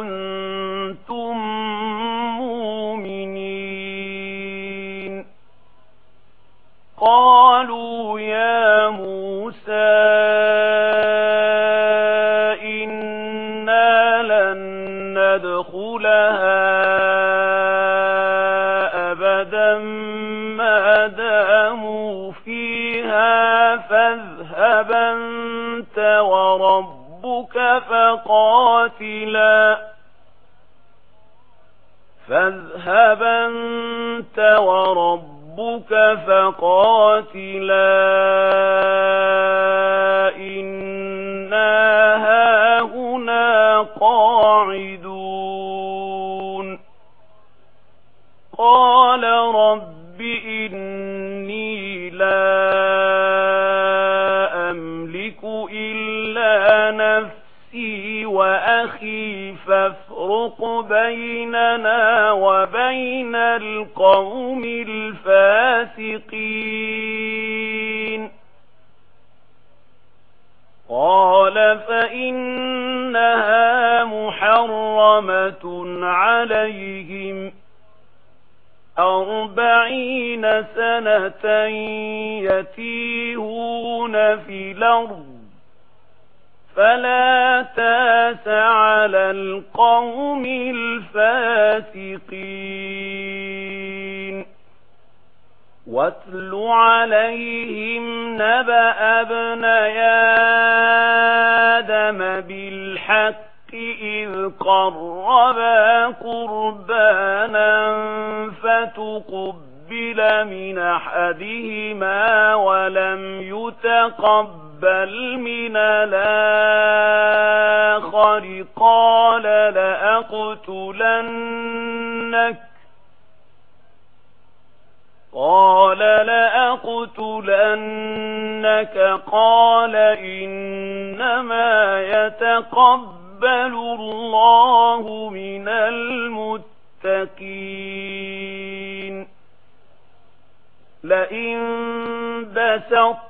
كنتم مؤمنين. قالوا يا موسى إنا لن ندخلها أبدا ما داموا فيها فاذهبا أنت وربك فقاتلا. فاذهب أنت وربك فقاتلا إنا هاهنا قاعدون. قال رب إني لا أملك إلا نفسي وأخي فف تفرق بيننا وبين القوم الفاسقين. قال فإنها محرمة عليهم أربعين سنة يتيهون في الأرض فلا تاس على القوم الفاسقين. واتل عليهم نبأ ابن آدم بالحق إذ قربا قربانا فتقبل من أحدهما ولم يتقبل بل من الآخر قال لأقتلنك قال لأقتلنك قال إنما يتقبل الله من المتقين لئن بسط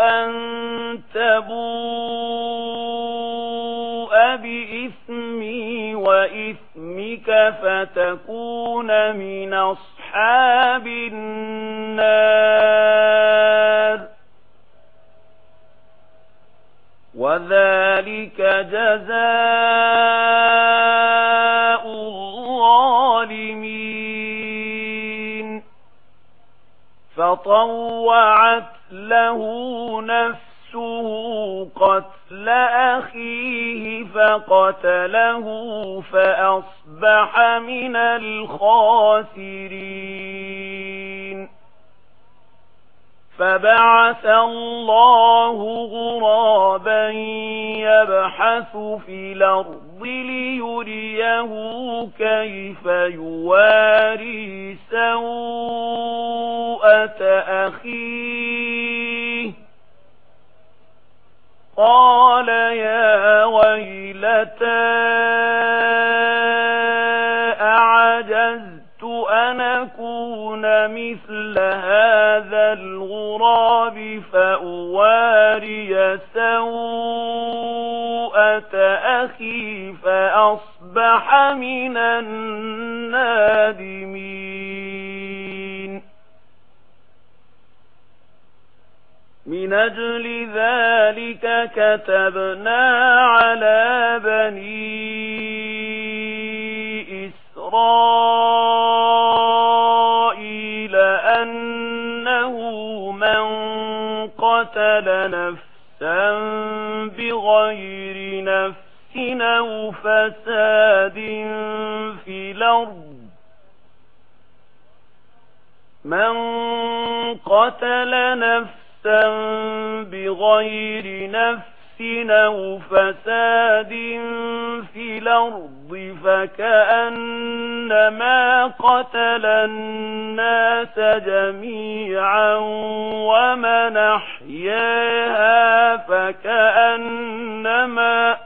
أن تبوء بإثمي وإثمك فتكون من أصحاب النار. وذلك جزاء الظالمين. فطوعت له نفسه قتل أخيه فقتله فأصبح من الخاسرين. فبعث الله غرابا يبحث في الأرض ليريه كيف يواري سوءة أخيه قال يا ويلتا أعجز نكون مثل هذا الغراب فأواري سوءة أخي فأصبح من النادمين من أجل ذلك كتبنا على بني إسرائيل قتل نفسا بغير نفس أو فساد في الأرض من قتل نفسا بغير نفس فِتْنَةٍ أَوْ فَسَادٍ فِي الْأَرْضِ فَكَأَنَّمَا قَتَلَ النَّاسَ جَمِيعًا وَمَنْ أَحْيَاهَا فَكَأَنَّمَا قتل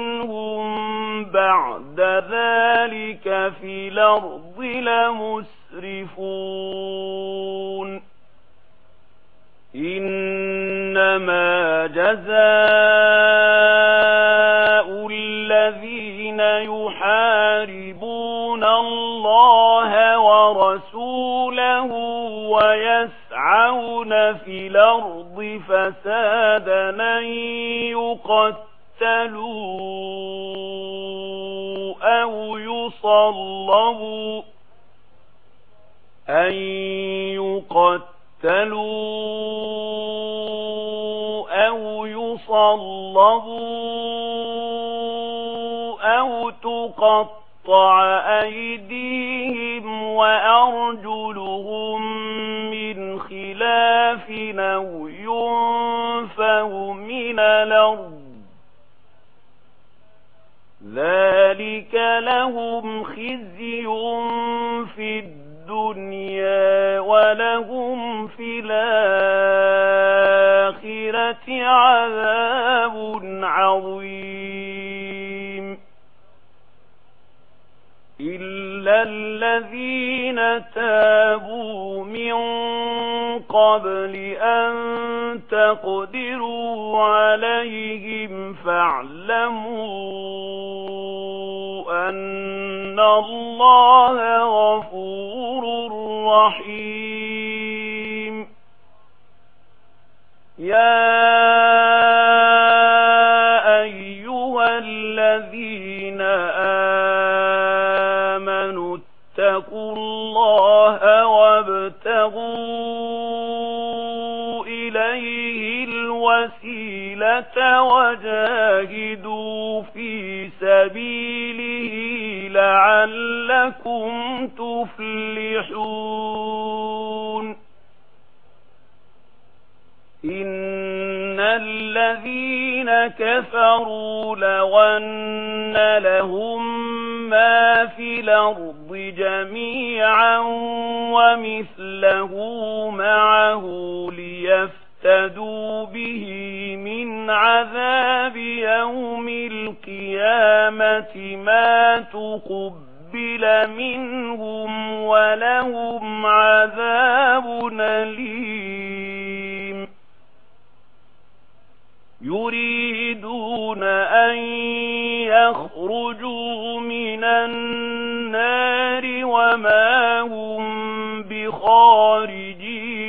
ذلك في الأرض لمسرفون إنما جزاء الذين يحاربون الله ورسوله ويسعون في الأرض فسادا يقتلون يقتلوا أو يصلبوا أن يقتلوا أو يصلبوا أو تقطع أيديهم وأرجلهم من خلاف أَوْ ينفوا من الأرض ذلك لهم خزي في الدنيا ولهم في الآخرة عذاب عظيم إلا الذين تابوا من قَبْلِ أَن تَقْدِرُوا عَلَيْهِمْ فَاعْلَمُوا أَنَّ اللَّهَ غَفُورٌ رَّحِيمٌ. يَا إليه الوسيلة وجاهدوا في سبيله لعلكم تفلحون إن الذين كفروا لون لهم ما في الأرض جميعا ومثله معه ليفعلوا اهتدوا به من عذاب يوم القيامة ما تقبل منهم ولهم عذاب نليم يريدون أن يخرجوا من النار وما هم بخارج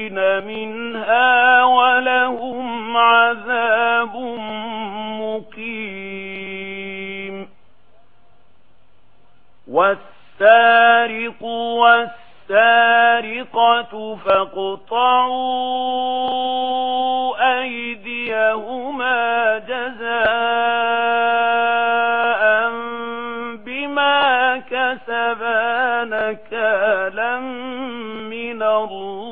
خالدين منها ولهم عذاب مقيم. والسارق والسارقة فاقطعوا أيديهما جزاء بما كسبا نكالا من الله.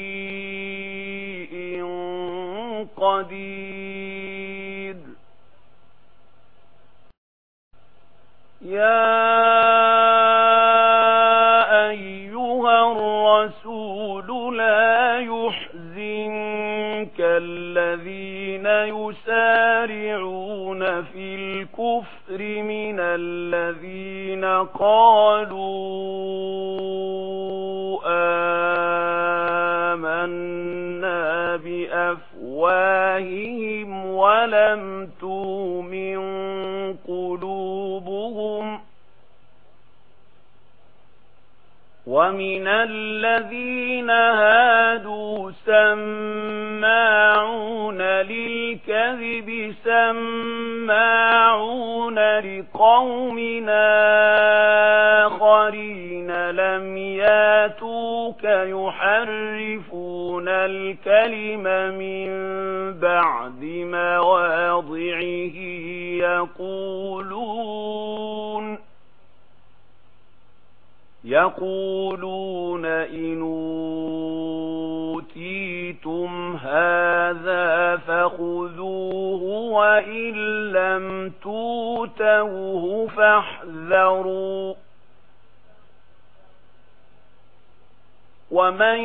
قدير. يا قوم آخرين لم ياتوك يحرفون الكلم من بعد مواضعه يقولون يقولون إن أوتيتم هذا فخذوه وإن لم توتوه فاحذروا. ومن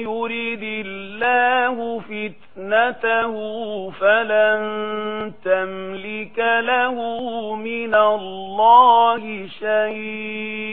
يرد الله فتنته فلن تملك له من الله شيئا.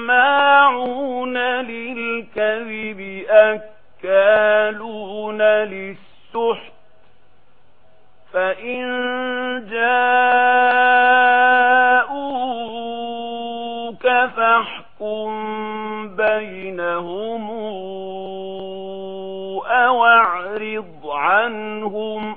سماعون للكذب أكالون للسحت. فإن جاءوك فاحكم بينهم أو أعرض عنهم.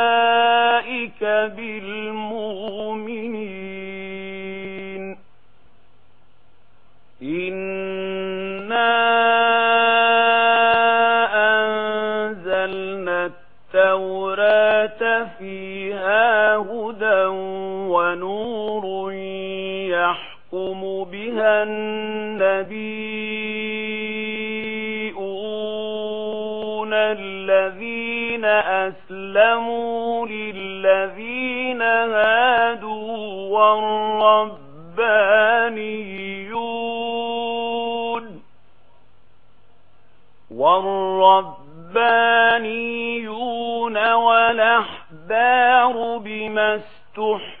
النبيون الذين أسلموا للذين هادوا والربانيون والربانيون والأحبار بما استحبوا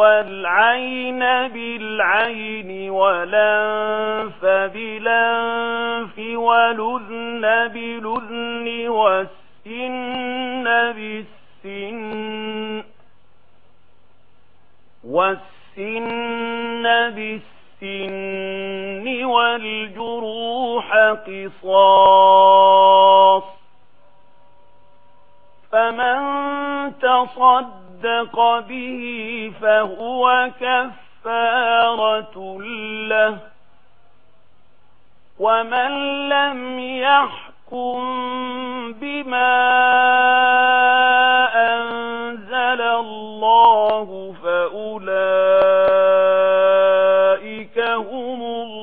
والعين بالعين ولنف بلنف ولذن بلذن والسن بالسن والسن بالسن والجروح قصاص فمن تصد صدق به فهو كفارة له. ومن لم يحكم بما أنزل الله فأولئك هم الظالمون.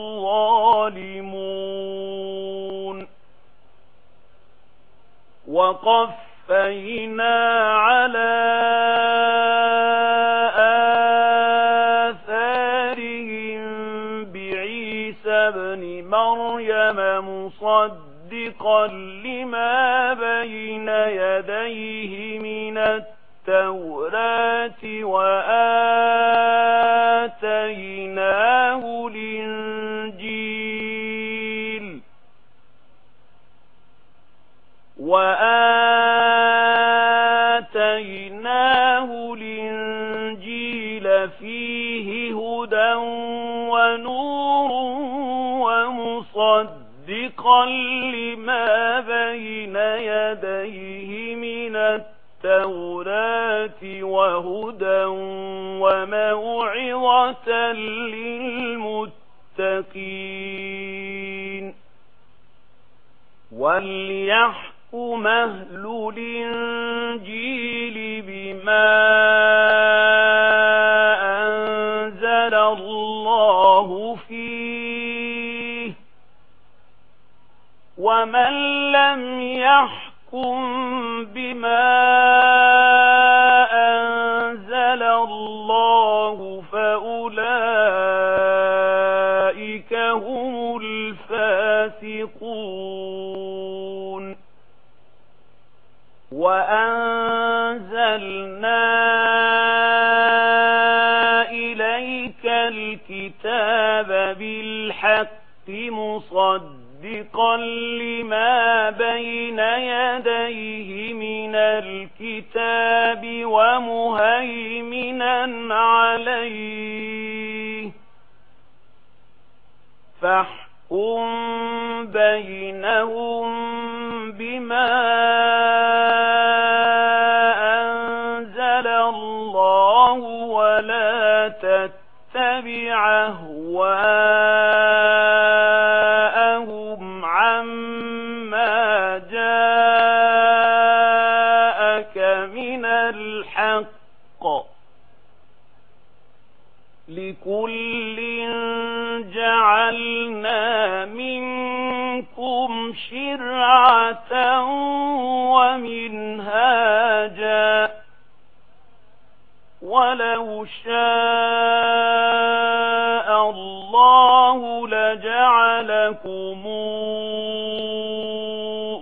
وقف فأتفينا على آثارهم بعيسى بن مريم مصدقا لما بين يديه من التوراة وآتيناه الإنجيل وآتيناه ونور ومصدقا لما بين يديه من التوراة وهدى وموعظة للمتقين وليحكم أهل الإنجيل بما ومن لم يحكم بما أنزل الله فأولئك هم الفاسقون وأنزلنا إليك الكتاب بالحق مصدقا مصدقا لما بين يديه من الكتاب ومهيمنا عليه. فاحكم بينهم بما أنزل الله ولا تتبعه. ومنهاجا ولو شاء الله لجعلكم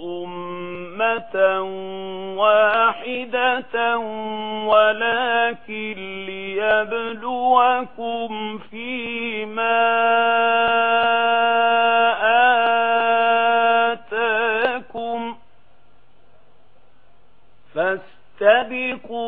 أمة واحدة ولكن ليبلوكم فيما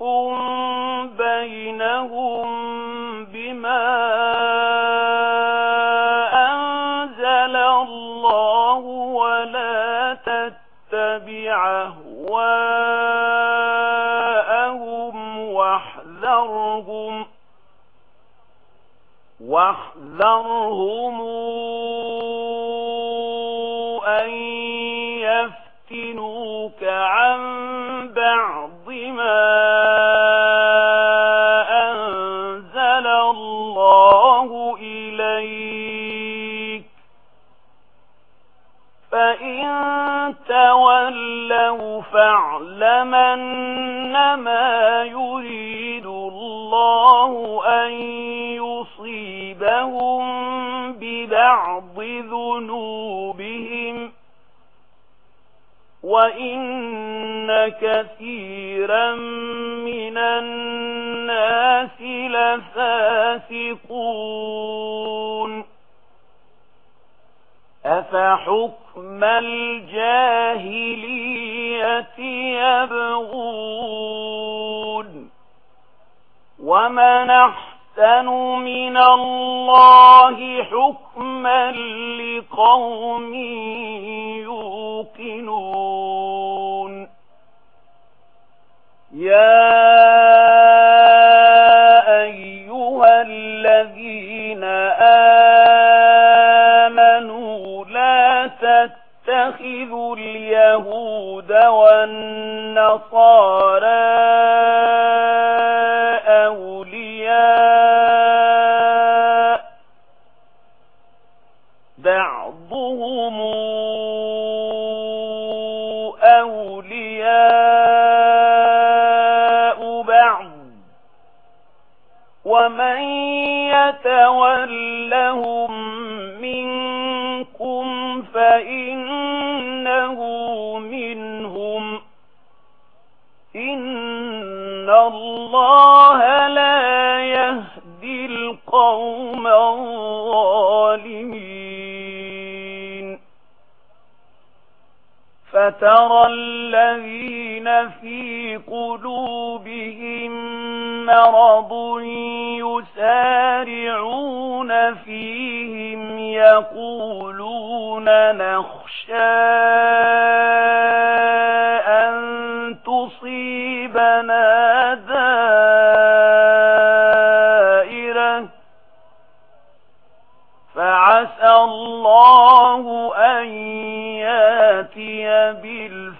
يحكم بينهم بما أنزل الله ولا تتبع أهواءهم واحذرهم واحذرهم أن يفتنوك عن ما يريد الله أن يصيبهم ببعض ذنوبهم وإن كثيرا من الناس لفاسقون أفحكم الجاهلين يَبْغُونَ وَمَنْ أَحْسَنُ مِنَ اللَّهِ حُكْمًا لِقَوْمٍ يُوقِنُونَ يَا يتخذ اليهود والنصارى الظالمين. فترى الذين في قلوبهم مرض يسارعون فيهم يقولون نخشى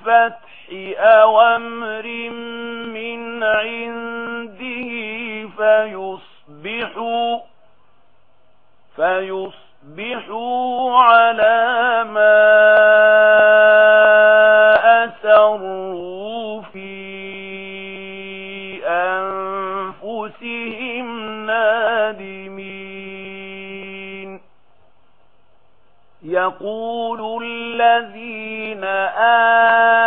الفتح أو أمر من عنده فيصبحوا فيصبحوا على ما أسروا في أنفسهم نادمين. يقول الذين آمنوا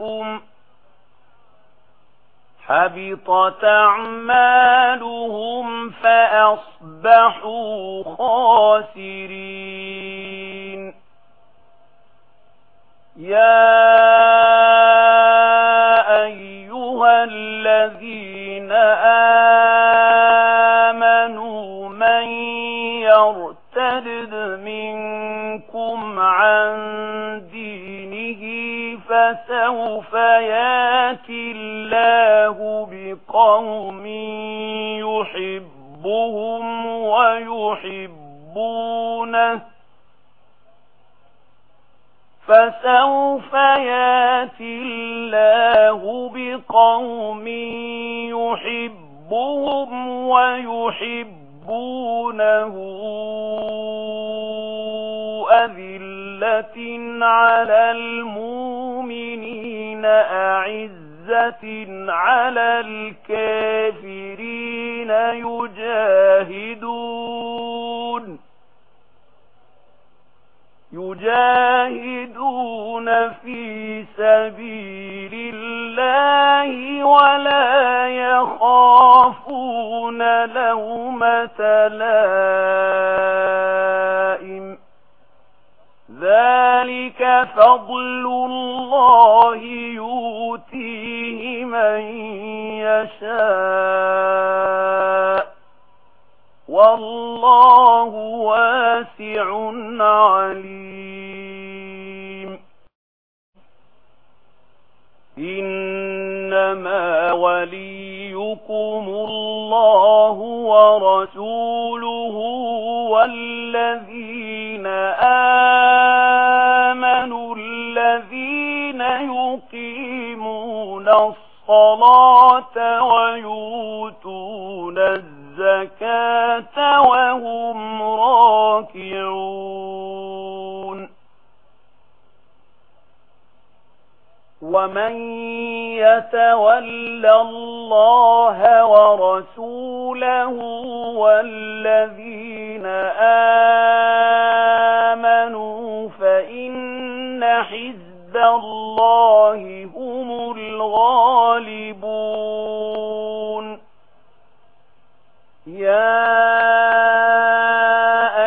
لكم حبطت أعمالهم فأصبحوا خاسرين يا أيها الذين آمنوا من يرتد منكم عن فسوف ياتي الله بقوم يحبهم ويحبونه. فسوف ياتي الله بقوم يحبهم ويحبونه. أذل عزة على المؤمنين أعزة على الكافرين يجاهدون يجاهدون في سبيل الله ولا يخافون لومة لائم ذلك فضل الله يؤتيه من يشاء والله واسع عليم إنما وليكم الله ورسوله والذين آمنوا يقيمون الصلاة ويوتون الزكاة وهم راكعون. ومن يتولى الله ورسوله والذين آمنوا فإن حزب عند الله هم الغالبون يا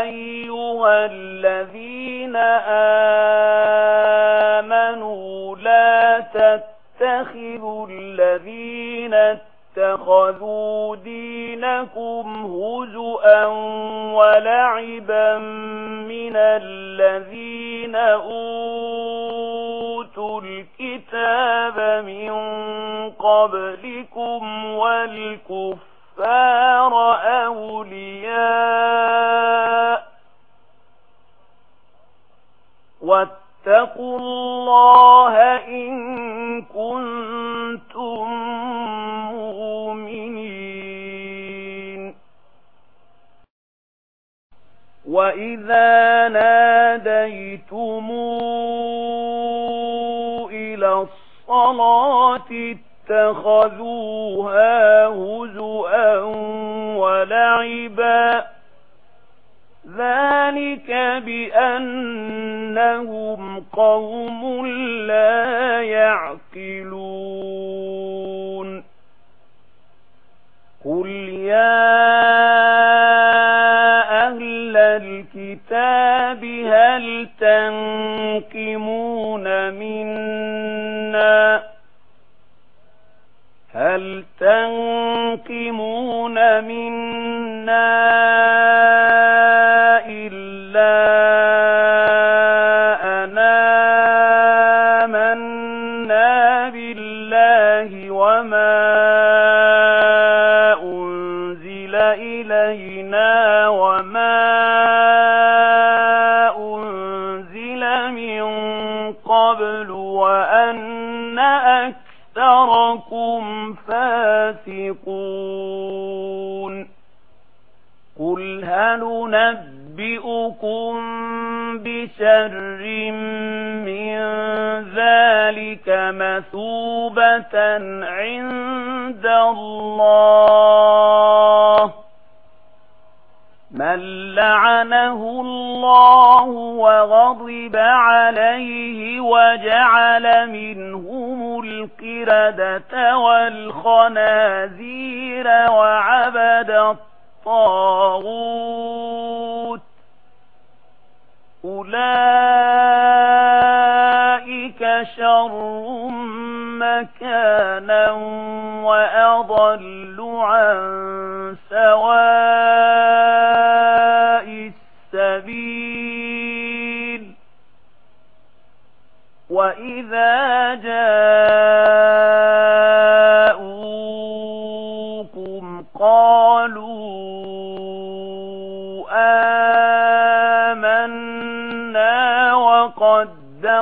أيها الذين آمنوا لا تتخذوا الذين اتخذوا دينكم هزؤا ولعبا من الذين أوتوا الْكِتَابَ مِنْ قَبْلِكُمْ وَالْكُفَّارَ أَوْلِيَاءَ وَاتَّقُوا اللَّهَ إِن كُنتُم مُّؤْمِنِينَ وَإِذَا نَادَيْتُمُ الصلاة اتخذوها هزؤا ولعبا. ذلك بأنهم قوم لا يعقلون. قل يا أهل الكتاب هل تنكمون منا هل تنقمون منا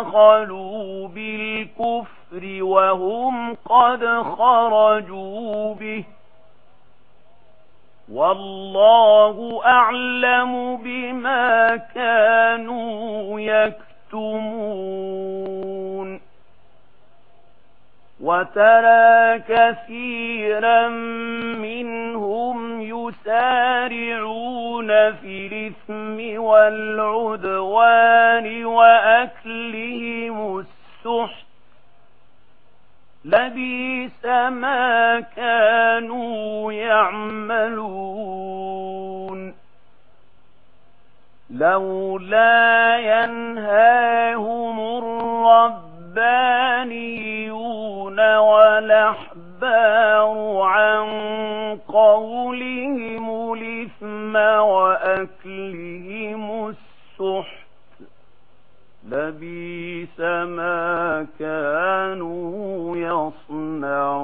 دخلوا بالكفر وهم قد خرجوا به. والله أعلم بما كانوا يكتمون. وترى كثيرا من يسارعون في الإثم والعدوان وأكلهم السحت لبيس ما كانوا يعملون لولا ينهاهم الربانيون ولحظة الْجَبَّارُ عَنْ قَوْلِهِمُ الْإِثْمَ وَأَكْلِهِمُ السُّحْتَ لَبِئْسَ مَا كَانُوا يَصْنَعُونَ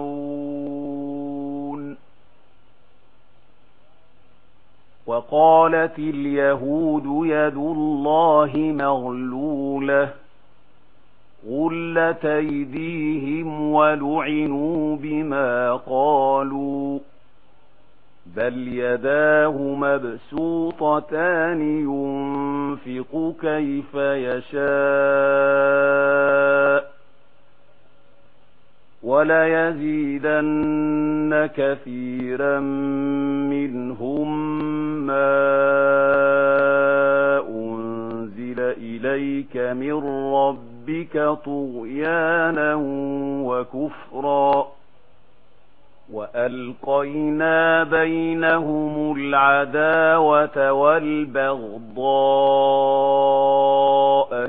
وَقَالَتِ الْيَهُودُ يَدُ اللَّهِ مَغْلُولَةٌ غلت أيديهم ولعنوا بما قالوا بل يداه مبسوطتان ينفق كيف يشاء ولا يزيدن كثيرا منهم ما أنزل إليك من ربك ربك طغيانا وكفرا وألقينا بينهم العداوة والبغضاء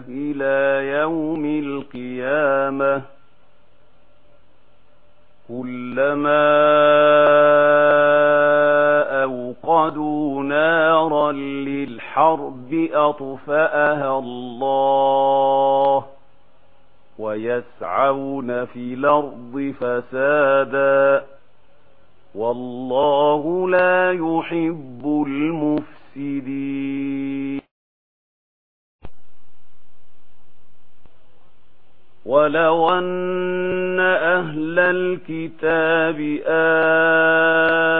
إلى يوم القيامة كلما أوقدوا نارا للحرب أطفأها الله ويسعون في الأرض فسادا والله لا يحب المفسدين ولو أن أهل الكتاب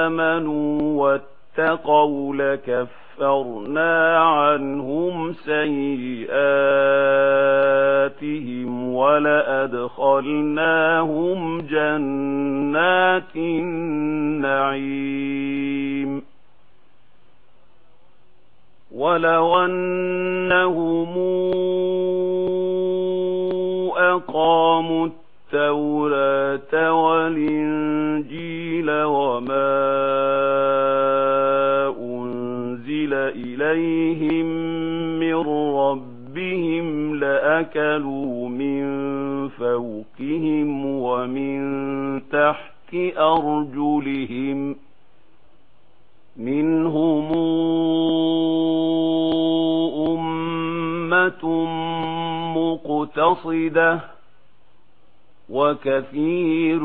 آمنوا واتقوا لكفروا كَفَّرْنَا عَنْهُمْ سَيِّئَاتِهِمْ وَلَأَدْخَلْنَاهُمْ جَنَّاتِ النَّعِيمِ وَلَوْ أَنَّهُمْ أَقَامُوا التَّوْرَاةَ وَالْإِنْجِيلَ وَمَا إليهم من ربهم لأكلوا من فوقهم ومن تحت أرجلهم منهم أمة مقتصدة وكثير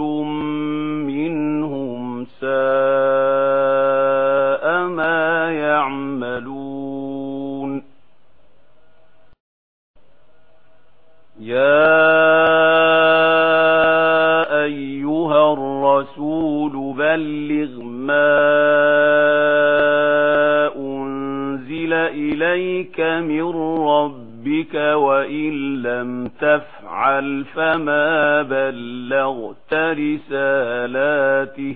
منهم سائر ما يعملون. يا أيها الرسول بلغ ما أنزل إليك من ربك وإن لم تفعل فما بلغت رسالاته.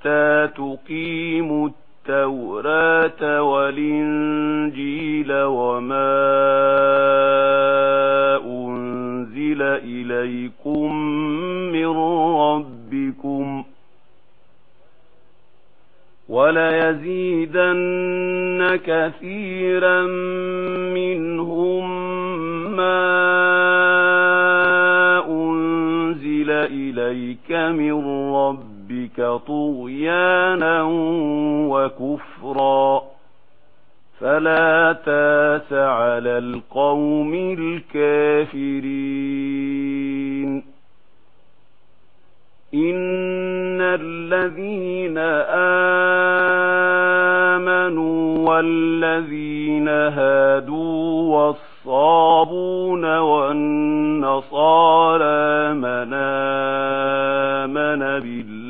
حتى تقيموا التوراة والإنجيل وما أنزل إليكم من ربكم ولا يزيدن كثيرا منهم ما أنزل إليك من ربكم ربك طغيانا وكفرا فلا تاس على القوم الكافرين إن الذين آمنوا والذين هادوا والصابون والنصارى من آمن بالله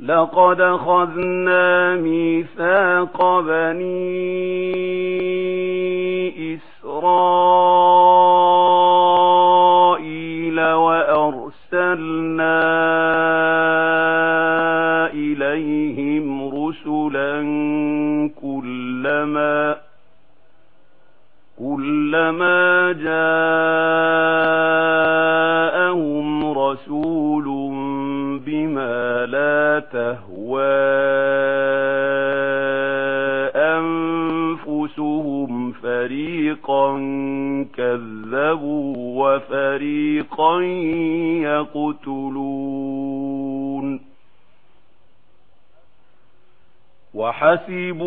لقد خذنا ميثاق بني إسرائيل وأرسلنا إليهم رسلا كلما كلما جاءهم رسول بما لا تهوى أنفسهم فريقا كذبوا وفريقا يقتلون وحسبوا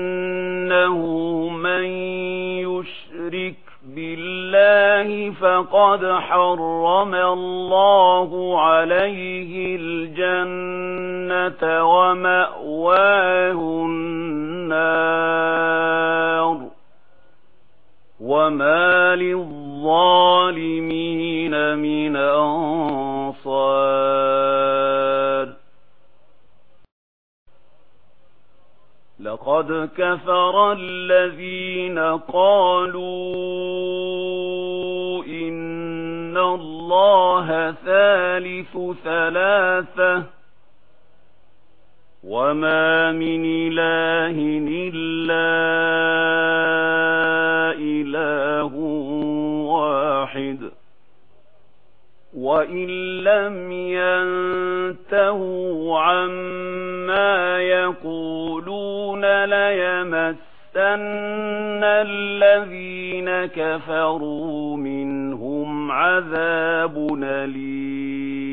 فقد حرم الله عليه الجنة ومأواه النار وما للظالمين من أنصار لقد كفر الذين قالوا الله ثالث ثلاثة وما من إله إلا إله واحد وَإِن لَّمْ يَنْتَهُوا عَمَّا يَقُولُونَ ليمس يَمَسَّنَّ الَّذِينَ كَفَرُوا مِنْهُمْ عَذَابٌ أَلِيمٌ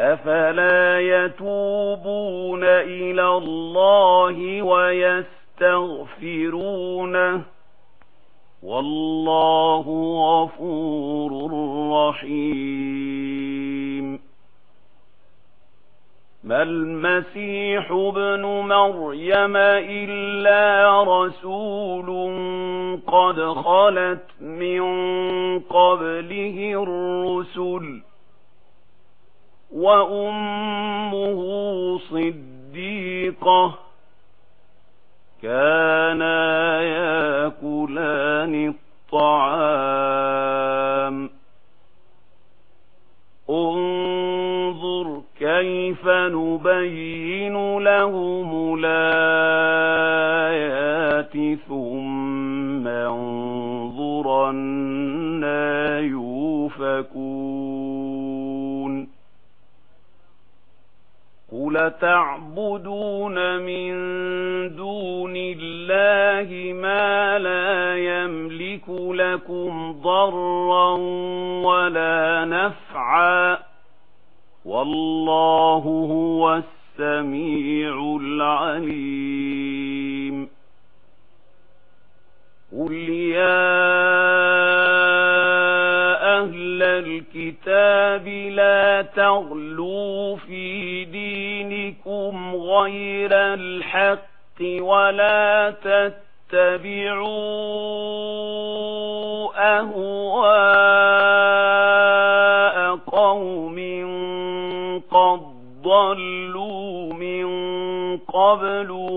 أَفَلَا يَتُوبُونَ إِلَى اللَّهِ وَيَسْتَغْفِرُونَهُ وَاللَّهُ غَفُورٌ رَّحِيمٌ ما المسيح ابن مريم إلا رسول قد خلت من قبله الرسل وأمه صديقة كانا يأكلان الطعام نبين لَهُمُ الْآيَاتِ ثُمَّ انظُرَنَّا يُؤْفَكُونَ قُلْ تَعْبُدُونَ مِن دُونِ اللَّهِ مَا لَا يَمْلِكُ لَكُمْ ضَرًّا وَلَا نَفْعًا والله هو السميع العليم. قل يا أهل الكتاب لا تغلوا في دينكم غير الحق ولا تتبعون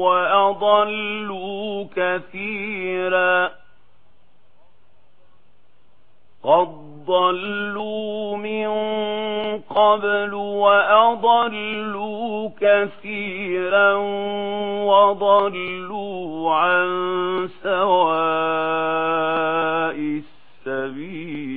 وأضلوا كثيرا قد ضلوا من قبل وأضلوا كثيرا وضلوا عن سواء السبيل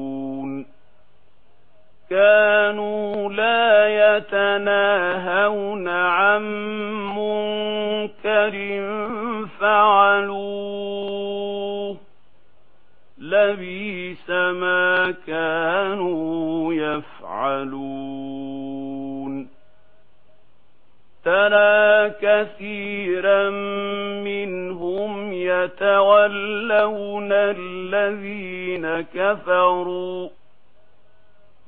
كانوا لا يتناهون عن منكر فعلوه لبيس ما كانوا يفعلون ترى كثيرا منهم يتولون الذين كفروا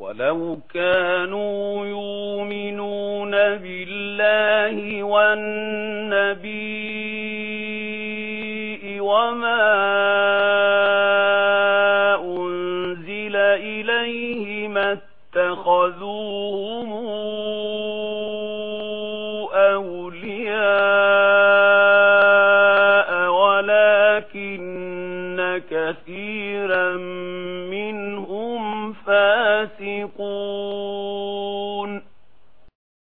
ولو كانوا يؤمنون بالله والنبي وما أنزل إليه ما اتخذوهم فاسقون